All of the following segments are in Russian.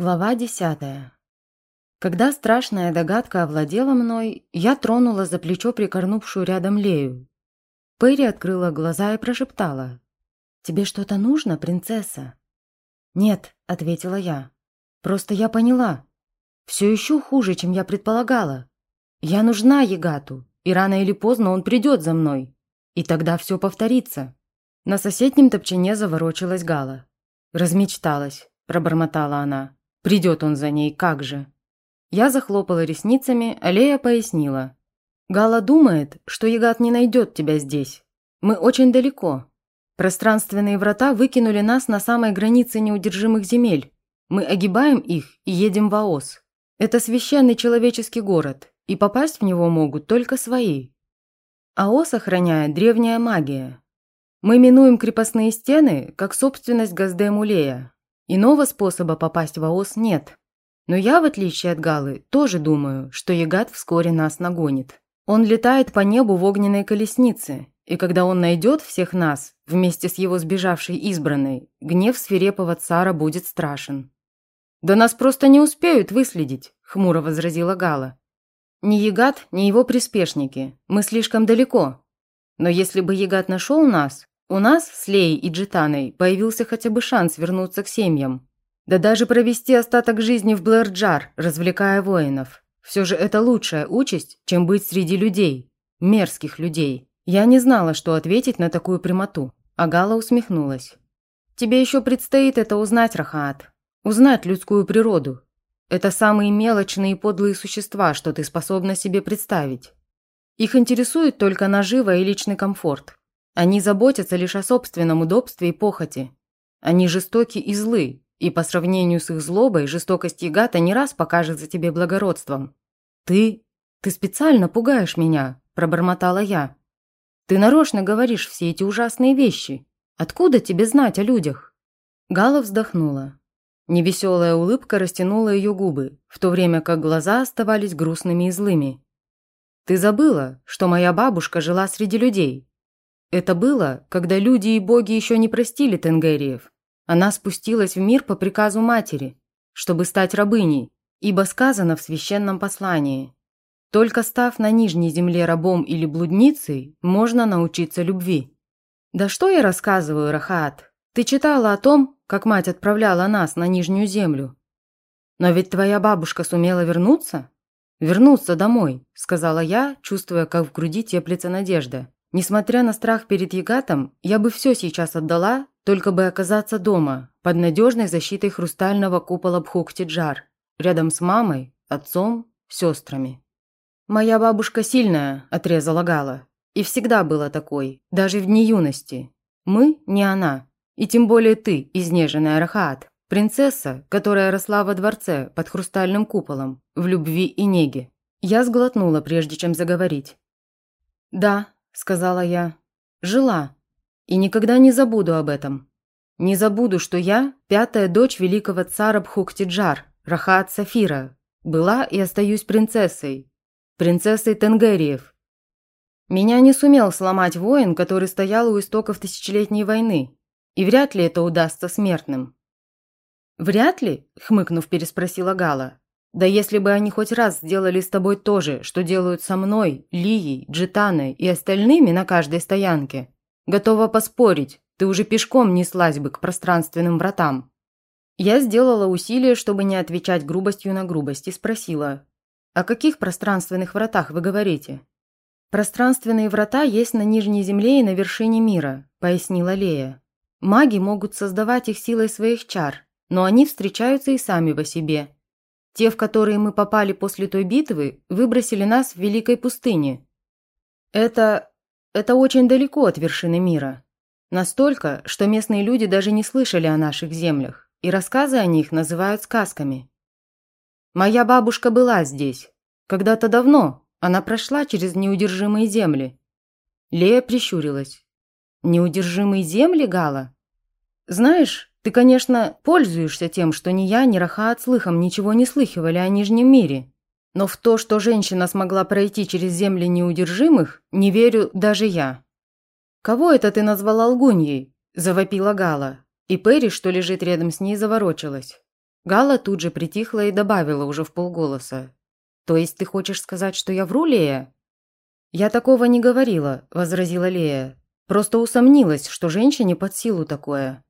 Глава десятая. Когда страшная догадка овладела мной, я тронула за плечо прикорнувшую рядом Лею. Перри открыла глаза и прошептала. «Тебе что-то нужно, принцесса?» «Нет», — ответила я. «Просто я поняла. Все еще хуже, чем я предполагала. Я нужна Егату, и рано или поздно он придет за мной. И тогда все повторится». На соседнем топчине заворочилась Гала. «Размечталась», — пробормотала она. Придет он за ней, как же. Я захлопала ресницами, а Лея пояснила. Гала думает, что Ягат не найдет тебя здесь. Мы очень далеко. Пространственные врата выкинули нас на самой границе неудержимых земель. Мы огибаем их и едем в Аос. Это священный человеческий город, и попасть в него могут только свои. Аос охраняет древняя магия. Мы минуем крепостные стены, как собственность Газдемулея, Иного способа попасть в АОС нет. Но я, в отличие от Галы, тоже думаю, что Ягат вскоре нас нагонит. Он летает по небу в огненной колеснице, и когда он найдет всех нас, вместе с его сбежавшей избранной, гнев свирепого цара будет страшен. «Да нас просто не успеют выследить», – хмуро возразила Гала. «Ни Ягат, ни его приспешники. Мы слишком далеко. Но если бы Ягат нашел нас, у нас с Леей и Джитаной появился хотя бы шанс вернуться к семьям. Да даже провести остаток жизни в Блэрджар, развлекая воинов. Все же это лучшая участь, чем быть среди людей. Мерзких людей. Я не знала, что ответить на такую прямоту. А Гала усмехнулась. «Тебе еще предстоит это узнать, Рахаат. Узнать людскую природу. Это самые мелочные и подлые существа, что ты способна себе представить. Их интересует только нажива и личный комфорт. Они заботятся лишь о собственном удобстве и похоти. Они жестоки и злы, и по сравнению с их злобой жестокость Ягата не раз покажется тебе благородством. «Ты... ты специально пугаешь меня», – пробормотала я. «Ты нарочно говоришь все эти ужасные вещи. Откуда тебе знать о людях?» Гала вздохнула. Невеселая улыбка растянула ее губы, в то время как глаза оставались грустными и злыми. «Ты забыла, что моя бабушка жила среди людей, это было, когда люди и боги еще не простили Тенгериев. Она спустилась в мир по приказу матери, чтобы стать рабыней, ибо сказано в священном послании. Только став на нижней земле рабом или блудницей, можно научиться любви. Да что я рассказываю, Рахат? Ты читала о том, как мать отправляла нас на нижнюю землю. Но ведь твоя бабушка сумела вернуться? Вернуться домой, сказала я, чувствуя, как в груди теплится надежда. Несмотря на страх перед Ягатом, я бы все сейчас отдала, только бы оказаться дома, под надежной защитой хрустального купола Бхуктиджар, рядом с мамой, отцом, сестрами. «Моя бабушка сильная», – отрезала Гала. «И всегда была такой, даже в дни юности. Мы – не она. И тем более ты, изнеженная Рахаат, принцесса, которая росла во дворце под хрустальным куполом, в любви и неге». Я сглотнула, прежде чем заговорить. «Да, сказала я. «Жила. И никогда не забуду об этом. Не забуду, что я – пятая дочь великого цара Бхуктиджар, Рахат Сафира, была и остаюсь принцессой. Принцессой Тенгериев. Меня не сумел сломать воин, который стоял у истоков тысячелетней войны, и вряд ли это удастся смертным». «Вряд ли?» – хмыкнув, переспросила Гала. Да если бы они хоть раз сделали с тобой то же, что делают со мной, Лией, Джитаной и остальными на каждой стоянке, готова поспорить, ты уже пешком неслась бы к пространственным вратам. Я сделала усилие, чтобы не отвечать грубостью на грубость, и спросила, «О каких пространственных вратах вы говорите?» «Пространственные врата есть на Нижней Земле и на вершине мира», – пояснила Лея. «Маги могут создавать их силой своих чар, но они встречаются и сами по себе, те, в которые мы попали после той битвы, выбросили нас в Великой пустыне. Это... это очень далеко от вершины мира. Настолько, что местные люди даже не слышали о наших землях, и рассказы о них называют сказками. Моя бабушка была здесь. Когда-то давно она прошла через неудержимые земли. Лея прищурилась. «Неудержимые земли, Гала? Знаешь, ты, конечно, пользуешься тем, что ни я, ни Рахаат слыхом ничего не слыхивали о Нижнем мире. Но в то, что женщина смогла пройти через земли неудержимых, не верю даже я. «Кого это ты назвала лгуньей?» – завопила Гала. И Перри, что лежит рядом с ней, заворочилась. Гала тут же притихла и добавила уже в полголоса. «То есть ты хочешь сказать, что я вру, Лея?» «Я такого не говорила», – возразила Лея. «Просто усомнилась, что женщине под силу такое».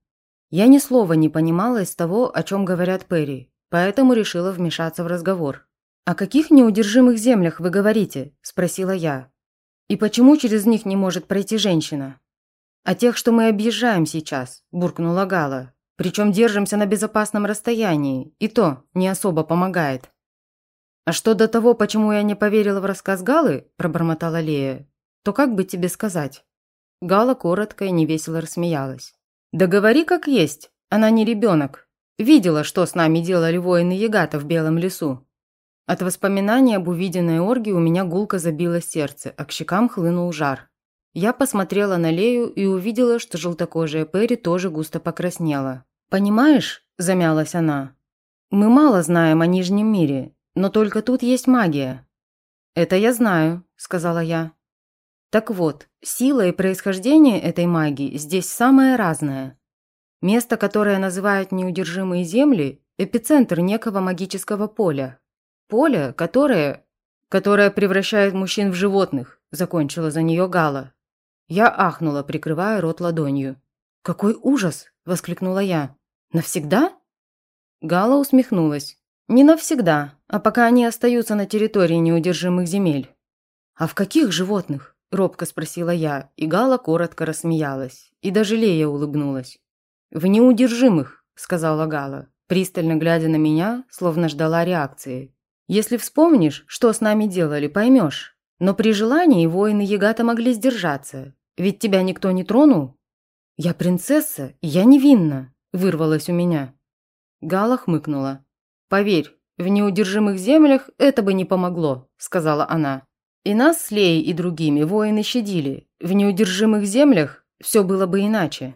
Я ни слова не понимала из того, о чем говорят Перри, поэтому решила вмешаться в разговор. «О каких неудержимых землях вы говорите?» – спросила я. «И почему через них не может пройти женщина?» «О тех, что мы объезжаем сейчас», – буркнула Гала. «Причем держимся на безопасном расстоянии, и то не особо помогает». «А что до того, почему я не поверила в рассказ Галы?» – пробормотала Лея. «То как бы тебе сказать?» Гала коротко и невесело рассмеялась. «Да говори как есть, она не ребенок. Видела, что с нами делали воины Ягата в Белом лесу. От воспоминаний об увиденной оргии у меня гулко забило сердце, а к щекам хлынул жар. Я посмотрела на Лею и увидела, что желтокожая Перри тоже густо покраснела. «Понимаешь», – замялась она, – «мы мало знаем о Нижнем мире, но только тут есть магия». «Это я знаю», – сказала я. Так вот, сила и происхождение этой магии здесь самое разное. Место, которое называют неудержимые земли – эпицентр некого магического поля. Поле, которое... которое превращает мужчин в животных, закончила за нее Гала. Я ахнула, прикрывая рот ладонью. «Какой ужас!» – воскликнула я. «Навсегда?» Гала усмехнулась. «Не навсегда, а пока они остаются на территории неудержимых земель». «А в каких животных?» – робко спросила я, и Гала коротко рассмеялась. И даже Лея улыбнулась. «В неудержимых», – сказала Гала, пристально глядя на меня, словно ждала реакции. «Если вспомнишь, что с нами делали, поймешь. Но при желании воины Ягата могли сдержаться, ведь тебя никто не тронул». «Я принцесса, и я невинна», – вырвалась у меня. Гала хмыкнула. «Поверь, в неудержимых землях это бы не помогло», – сказала она. И нас с Леей и другими воины щадили. В неудержимых землях все было бы иначе.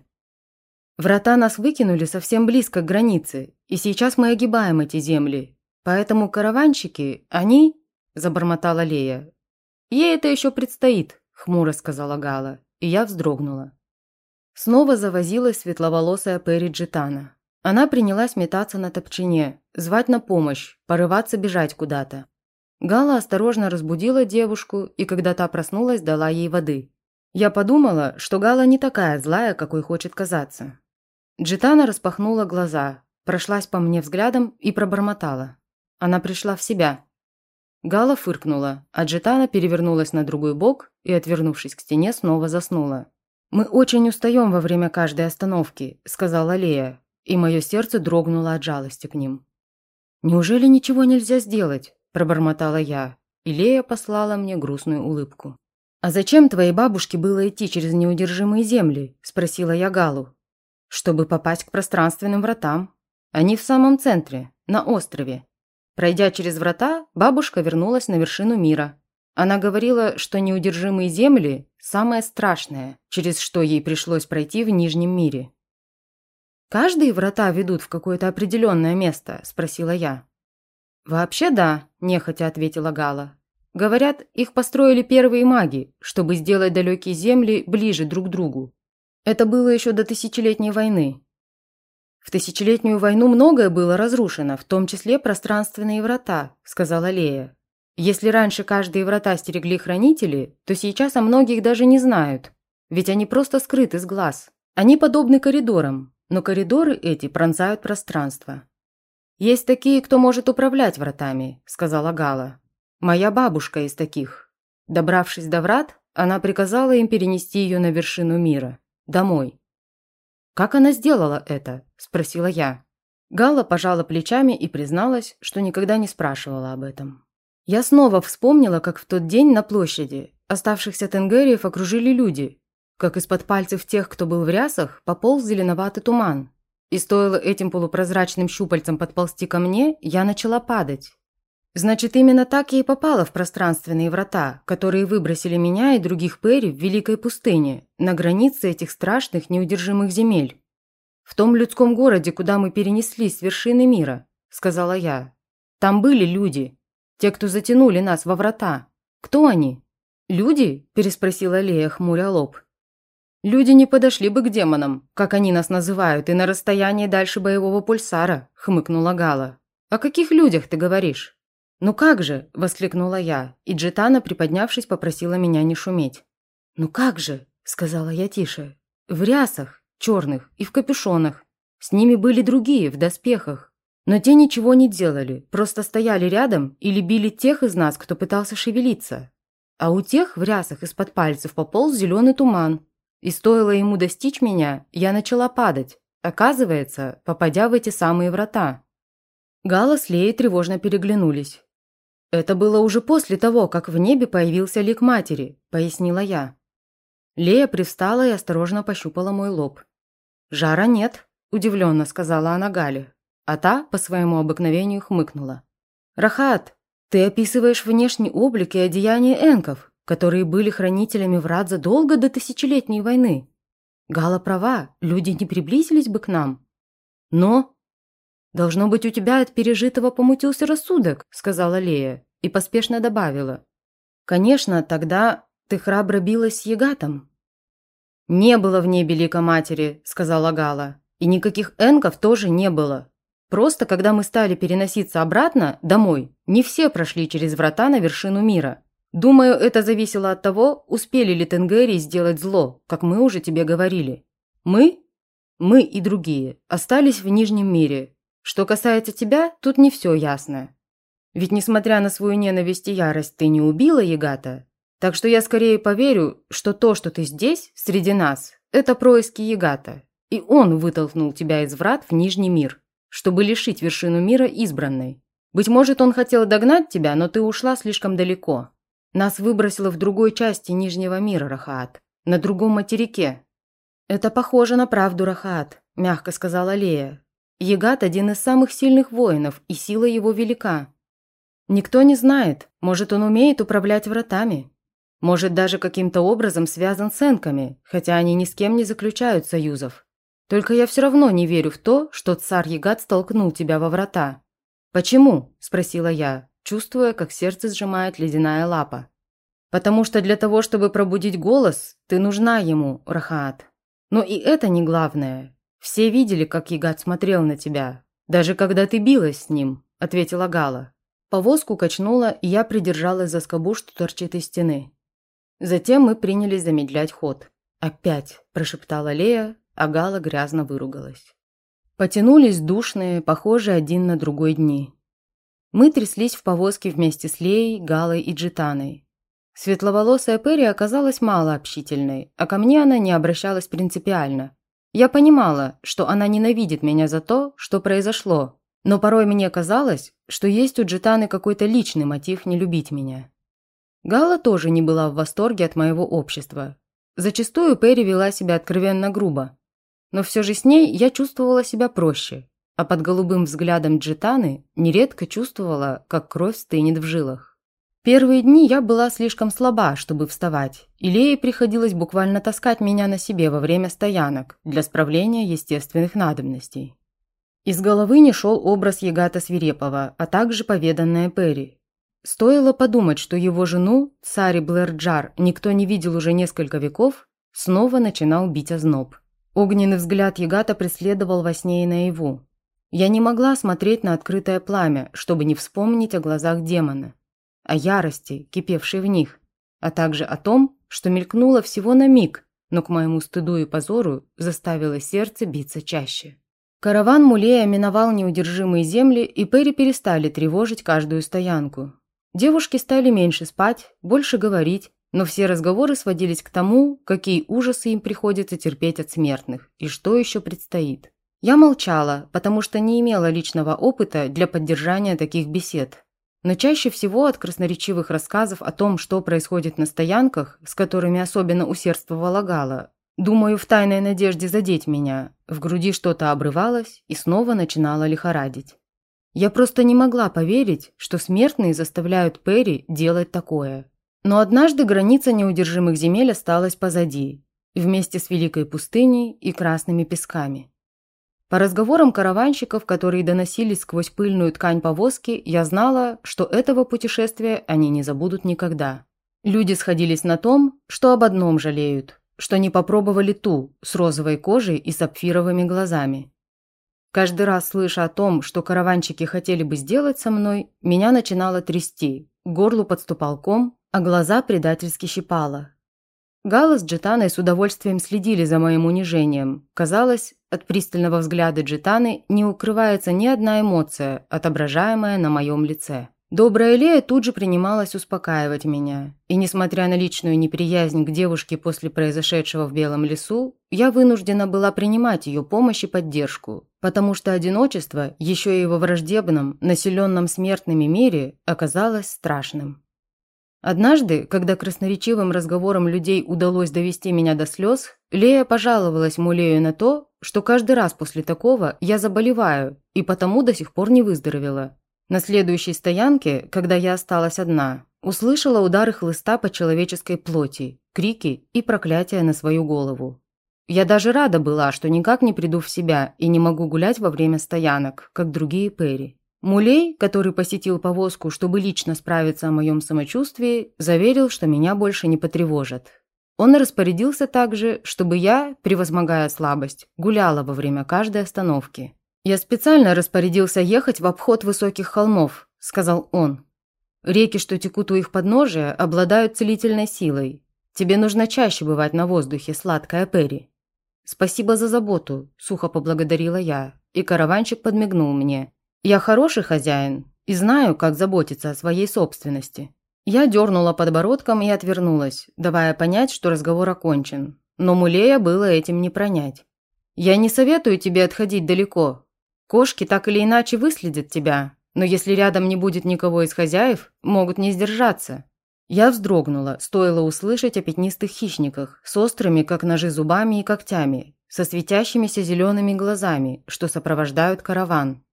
Врата нас выкинули совсем близко к границе, и сейчас мы огибаем эти земли. Поэтому караванщики, они...» – забормотала Лея. «Ей это еще предстоит», – хмуро сказала Гала, и я вздрогнула. Снова завозилась светловолосая Перри Джитана. Она принялась метаться на топчине, звать на помощь, порываться бежать куда-то. Гала осторожно разбудила девушку и, когда та проснулась, дала ей воды. Я подумала, что Гала не такая злая, какой хочет казаться. Джитана распахнула глаза, прошлась по мне взглядом и пробормотала. Она пришла в себя. Гала фыркнула, а Джитана перевернулась на другой бок и, отвернувшись к стене, снова заснула. «Мы очень устаем во время каждой остановки», – сказала Лея, и мое сердце дрогнуло от жалости к ним. «Неужели ничего нельзя сделать?» – пробормотала я, и Лея послала мне грустную улыбку. «А зачем твоей бабушке было идти через неудержимые земли?» – спросила я Галу. «Чтобы попасть к пространственным вратам. Они в самом центре, на острове. Пройдя через врата, бабушка вернулась на вершину мира. Она говорила, что неудержимые земли – самое страшное, через что ей пришлось пройти в Нижнем мире». «Каждые врата ведут в какое-то определенное место?» – спросила я. «Вообще да», – нехотя ответила Гала. «Говорят, их построили первые маги, чтобы сделать далекие земли ближе друг к другу. Это было еще до Тысячелетней войны. В Тысячелетнюю войну многое было разрушено, в том числе пространственные врата», – сказала Лея. «Если раньше каждые врата стерегли хранители, то сейчас о многих даже не знают, ведь они просто скрыты с глаз. Они подобны коридорам, но коридоры эти пронзают пространство. «Есть такие, кто может управлять вратами», – сказала Гала. «Моя бабушка из таких». Добравшись до врат, она приказала им перенести ее на вершину мира. Домой. «Как она сделала это?» – спросила я. Гала пожала плечами и призналась, что никогда не спрашивала об этом. Я снова вспомнила, как в тот день на площади оставшихся тенгериев окружили люди, как из-под пальцев тех, кто был в рясах, пополз зеленоватый туман, и стоило этим полупрозрачным щупальцам подползти ко мне, я начала падать. Значит, именно так я и попала в пространственные врата, которые выбросили меня и других Перри в Великой пустыне, на границе этих страшных неудержимых земель. «В том людском городе, куда мы перенеслись с вершины мира», – сказала я. «Там были люди, те, кто затянули нас во врата. Кто они?» «Люди?» – переспросила Лея, хмуря лоб. «Люди не подошли бы к демонам, как они нас называют, и на расстоянии дальше боевого пульсара», – хмыкнула Гала. «О каких людях ты говоришь?» «Ну как же?» – воскликнула я, и Джитана, приподнявшись, попросила меня не шуметь. «Ну как же?» – сказала я тише. «В рясах, черных и в капюшонах. С ними были другие, в доспехах. Но те ничего не делали, просто стояли рядом или били тех из нас, кто пытался шевелиться. А у тех в рясах из-под пальцев пополз зеленый туман, и стоило ему достичь меня, я начала падать, оказывается, попадя в эти самые врата. Гала с Леей тревожно переглянулись. «Это было уже после того, как в небе появился лик матери», – пояснила я. Лея привстала и осторожно пощупала мой лоб. «Жара нет», – удивленно сказала она Гале, а та по своему обыкновению хмыкнула. «Рахат, ты описываешь внешний облик и одеяние энков которые были хранителями врат задолго до тысячелетней войны. Гала права, люди не приблизились бы к нам. Но... «Должно быть, у тебя от пережитого помутился рассудок», сказала Лея и поспешно добавила. «Конечно, тогда ты храбро билась с Ягатом». «Не было в небе лика матери», сказала Гала. «И никаких энков тоже не было. Просто, когда мы стали переноситься обратно, домой, не все прошли через врата на вершину мира. Думаю, это зависело от того, успели ли Тенгери сделать зло, как мы уже тебе говорили. Мы, мы и другие, остались в Нижнем мире. Что касается тебя, тут не все ясно. Ведь несмотря на свою ненависть и ярость, ты не убила Ягата. Так что я скорее поверю, что то, что ты здесь, среди нас, это происки Ягата. И он вытолкнул тебя из врат в Нижний мир, чтобы лишить вершину мира избранной. Быть может, он хотел догнать тебя, но ты ушла слишком далеко. Нас выбросило в другой части Нижнего мира, Рахаат. На другом материке. Это похоже на правду, Рахаат, мягко сказала Лея. Ягат – один из самых сильных воинов, и сила его велика. Никто не знает, может, он умеет управлять вратами. Может, даже каким-то образом связан с энками, хотя они ни с кем не заключают союзов. Только я все равно не верю в то, что царь Ягат столкнул тебя во врата. «Почему?» – спросила я, чувствуя, как сердце сжимает ледяная лапа. «Потому что для того, чтобы пробудить голос, ты нужна ему, Рахаат. Но и это не главное. Все видели, как Ягат смотрел на тебя, даже когда ты билась с ним», – ответила Гала. Повозку качнула, и я придержалась за скобу, что торчит из стены. Затем мы принялись замедлять ход. «Опять!» – прошептала Лея, а Гала грязно выругалась. Потянулись душные, похожие один на другой дни. Мы тряслись в повозке вместе с Леей, Галой и Джитаной. Светловолосая Перри оказалась мало общительной, а ко мне она не обращалась принципиально. Я понимала, что она ненавидит меня за то, что произошло, но порой мне казалось, что есть у Джитаны какой-то личный мотив не любить меня. Гала тоже не была в восторге от моего общества. Зачастую Перри вела себя откровенно грубо. Но все же с ней я чувствовала себя проще, а под голубым взглядом Джитаны нередко чувствовала, как кровь стынет в жилах. Первые дни я была слишком слаба, чтобы вставать, и Лее приходилось буквально таскать меня на себе во время стоянок для справления естественных надобностей. Из головы не шел образ Ягата Свирепова, а также поведанная Перри. Стоило подумать, что его жену, цари Блэрджар, никто не видел уже несколько веков, снова начинал бить озноб. Огненный взгляд Ягата преследовал во сне и наяву. Я не могла смотреть на открытое пламя, чтобы не вспомнить о глазах демона, о ярости, кипевшей в них, а также о том, что мелькнуло всего на миг, но к моему стыду и позору заставило сердце биться чаще. Караван Мулея миновал неудержимые земли, и Перри перестали тревожить каждую стоянку. Девушки стали меньше спать, больше говорить, но все разговоры сводились к тому, какие ужасы им приходится терпеть от смертных и что еще предстоит. Я молчала, потому что не имела личного опыта для поддержания таких бесед. Но чаще всего от красноречивых рассказов о том, что происходит на стоянках, с которыми особенно усердствовала Гала, думаю, в тайной надежде задеть меня, в груди что-то обрывалось и снова начинало лихорадить. Я просто не могла поверить, что смертные заставляют Перри делать такое. Но однажды граница неудержимых земель осталась позади, вместе с Великой пустыней и красными песками. По разговорам караванщиков, которые доносились сквозь пыльную ткань повозки, я знала, что этого путешествия они не забудут никогда. Люди сходились на том, что об одном жалеют что не попробовали ту с розовой кожей и сапфировыми глазами. Каждый раз, слыша о том, что караванчики хотели бы сделать со мной, меня начинало трясти, горлу подступал ком, а глаза предательски щипало. Гала с Джетаной с удовольствием следили за моим унижением. Казалось, от пристального взгляда Джетаны не укрывается ни одна эмоция, отображаемая на моем лице. Добрая Лея тут же принималась успокаивать меня. И несмотря на личную неприязнь к девушке после произошедшего в Белом лесу, я вынуждена была принимать ее помощь и поддержку, потому что одиночество, еще и во враждебном, населенном смертными мире, оказалось страшным. Однажды, когда красноречивым разговором людей удалось довести меня до слез, Лея пожаловалась Мулею на то, что каждый раз после такого я заболеваю и потому до сих пор не выздоровела. На следующей стоянке, когда я осталась одна, услышала удары хлыста по человеческой плоти, крики и проклятия на свою голову. Я даже рада была, что никак не приду в себя и не могу гулять во время стоянок, как другие Перри. Мулей, который посетил повозку, чтобы лично справиться о моем самочувствии, заверил, что меня больше не потревожат. Он распорядился также, чтобы я, превозмогая слабость, гуляла во время каждой остановки. «Я специально распорядился ехать в обход высоких холмов», – сказал он. «Реки, что текут у их подножия, обладают целительной силой. Тебе нужно чаще бывать на воздухе, сладкая Перри». «Спасибо за заботу», – сухо поблагодарила я, и караванчик подмигнул мне. «Я хороший хозяин и знаю, как заботиться о своей собственности». Я дернула подбородком и отвернулась, давая понять, что разговор окончен. Но Мулея было этим не пронять. «Я не советую тебе отходить далеко», Кошки так или иначе выследят тебя, но если рядом не будет никого из хозяев, могут не сдержаться. Я вздрогнула, стоило услышать о пятнистых хищниках, с острыми, как ножи, зубами и когтями, со светящимися зелеными глазами, что сопровождают караван.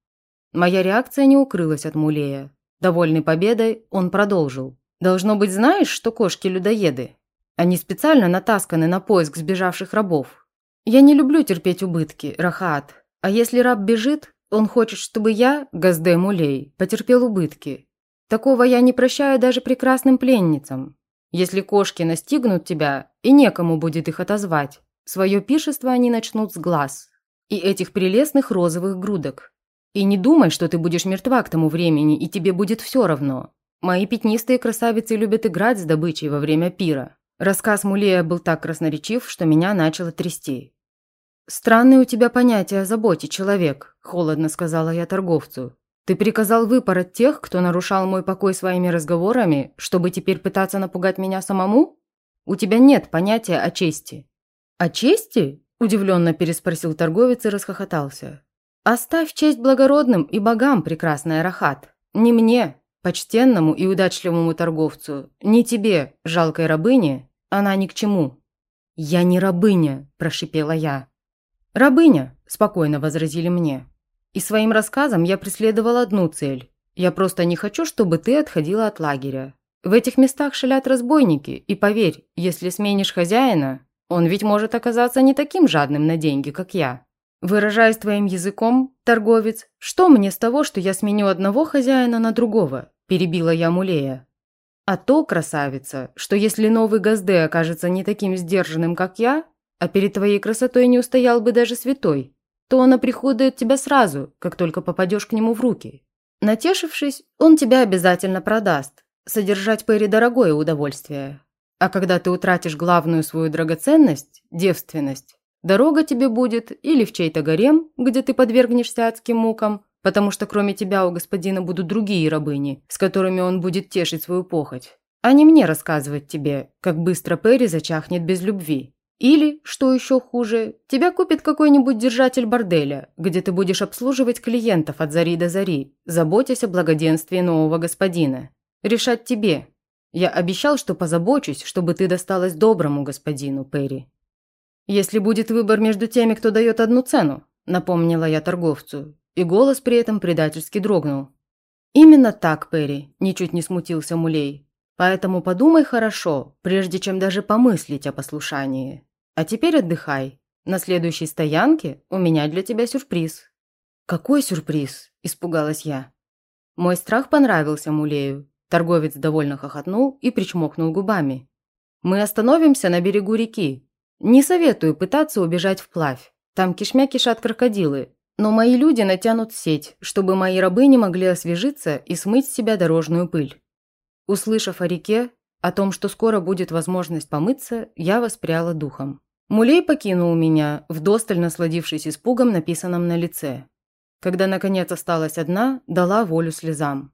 Моя реакция не укрылась от Мулея. Довольный победой, он продолжил. «Должно быть, знаешь, что кошки – людоеды? Они специально натасканы на поиск сбежавших рабов. Я не люблю терпеть убытки, Рахат, а если раб бежит, он хочет, чтобы я, Газде Мулей, потерпел убытки. Такого я не прощаю даже прекрасным пленницам. Если кошки настигнут тебя, и некому будет их отозвать, свое пишество они начнут с глаз и этих прелестных розовых грудок. И не думай, что ты будешь мертва к тому времени, и тебе будет все равно. Мои пятнистые красавицы любят играть с добычей во время пира. Рассказ Мулея был так красноречив, что меня начало трясти. «Странные у тебя понятия о заботе, человек», – холодно сказала я торговцу. «Ты приказал выпороть тех, кто нарушал мой покой своими разговорами, чтобы теперь пытаться напугать меня самому? У тебя нет понятия о чести». «О чести?» – удивленно переспросил торговец и расхохотался. «Оставь честь благородным и богам, прекрасная Рахат. Не мне, почтенному и удачливому торговцу, не тебе, жалкой рабыне, она ни к чему». «Я не рабыня», – прошипела я. «Рабыня», – спокойно возразили мне. И своим рассказом я преследовала одну цель. Я просто не хочу, чтобы ты отходила от лагеря. В этих местах шалят разбойники, и поверь, если сменишь хозяина, он ведь может оказаться не таким жадным на деньги, как я. Выражаясь твоим языком, торговец, что мне с того, что я сменю одного хозяина на другого? Перебила я Мулея. А то, красавица, что если новый Газде окажется не таким сдержанным, как я, а перед твоей красотой не устоял бы даже святой, то он оприходует тебя сразу, как только попадешь к нему в руки. Натешившись, он тебя обязательно продаст. Содержать Перри дорогое удовольствие. А когда ты утратишь главную свою драгоценность – девственность, дорога тебе будет или в чей-то гарем, где ты подвергнешься адским мукам, потому что кроме тебя у господина будут другие рабыни, с которыми он будет тешить свою похоть, а не мне рассказывать тебе, как быстро Перри зачахнет без любви. Или, что еще хуже, тебя купит какой-нибудь держатель борделя, где ты будешь обслуживать клиентов от зари до зари, заботясь о благоденствии нового господина. Решать тебе. Я обещал, что позабочусь, чтобы ты досталась доброму господину, Перри. Если будет выбор между теми, кто дает одну цену, напомнила я торговцу, и голос при этом предательски дрогнул. Именно так, Перри, ничуть не смутился Мулей. Поэтому подумай хорошо, прежде чем даже помыслить о послушании. А теперь отдыхай. На следующей стоянке у меня для тебя сюрприз». «Какой сюрприз?» – испугалась я. Мой страх понравился Мулею. Торговец довольно хохотнул и причмокнул губами. «Мы остановимся на берегу реки. Не советую пытаться убежать вплавь. Там кишмя кишат крокодилы. Но мои люди натянут сеть, чтобы мои рабы не могли освежиться и смыть с себя дорожную пыль. Услышав о реке, о том, что скоро будет возможность помыться, я воспряла духом. Мулей покинул меня, вдосталь насладившись испугом, написанным на лице. Когда, наконец, осталась одна, дала волю слезам.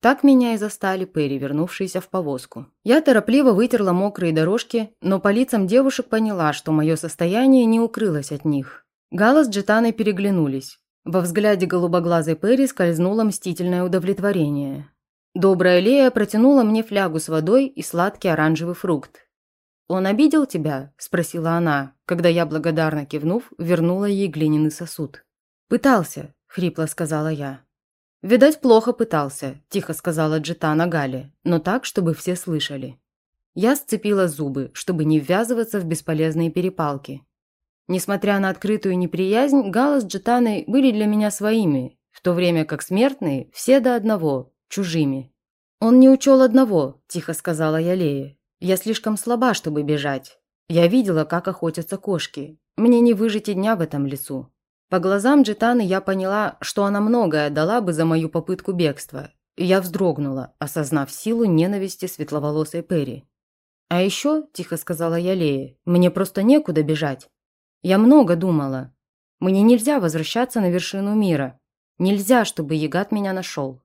Так меня и застали Перри, вернувшиеся в повозку. Я торопливо вытерла мокрые дорожки, но по лицам девушек поняла, что мое состояние не укрылось от них. Гала с Джетаной переглянулись. Во взгляде голубоглазой Перри скользнуло мстительное удовлетворение. Добрая Лея протянула мне флягу с водой и сладкий оранжевый фрукт. «Он обидел тебя?» – спросила она, когда я, благодарно кивнув, вернула ей глиняный сосуд. «Пытался», – хрипло сказала я. «Видать, плохо пытался», – тихо сказала Джитана Гале, но так, чтобы все слышали. Я сцепила зубы, чтобы не ввязываться в бесполезные перепалки. Несмотря на открытую неприязнь, Гала с Джитаной были для меня своими, в то время как смертные все до одного, чужими. «Он не учел одного», – тихо сказала я Лее. «Я слишком слаба, чтобы бежать. Я видела, как охотятся кошки. Мне не выжить и дня в этом лесу. По глазам Джитаны я поняла, что она многое дала бы за мою попытку бегства. Я вздрогнула, осознав силу ненависти светловолосой Перри. «А еще», – тихо сказала я Лее, – «мне просто некуда бежать. Я много думала. Мне нельзя возвращаться на вершину мира. Нельзя, чтобы Ягат меня нашел.